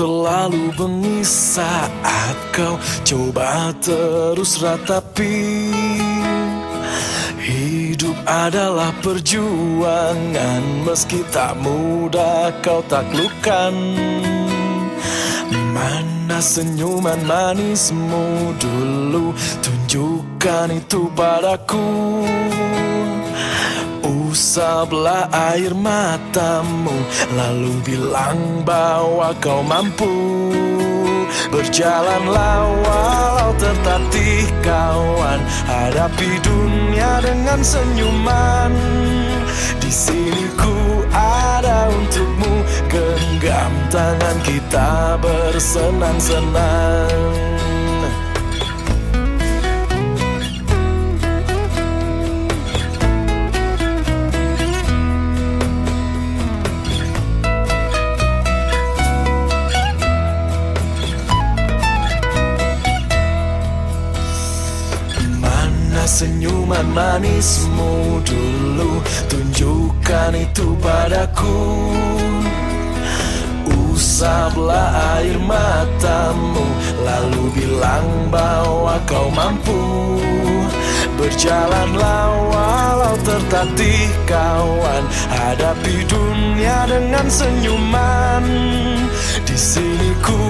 terlalu bengis saat kau coba terus ratapi. Hidup adalah perjuangan meski tak mudah kau taklukkan Mana senyuman manismu dulu tunjukkan itu padaku Usaplah air matamu Lalu bilang bahwa kau mampu. Berjalanlah walau tertatih kawan Hadapi dunia dengan senyuman. Di sini ku ada untukmu Genggam tangan kita bersenang-senang senyuman manismu dulu. Tunjukkan itu padaku. Usaplah air matamu Lalu bilang bahwa kau mampu. Berjalanlah walau tertatih kawan Hadapi dunia dengan senyuman. Di sini ku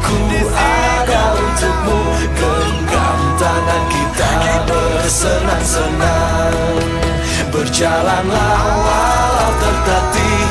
sini ku ada untukmu. Genggam tangan kita bersenang-senang. Berjalanlah walau tertatih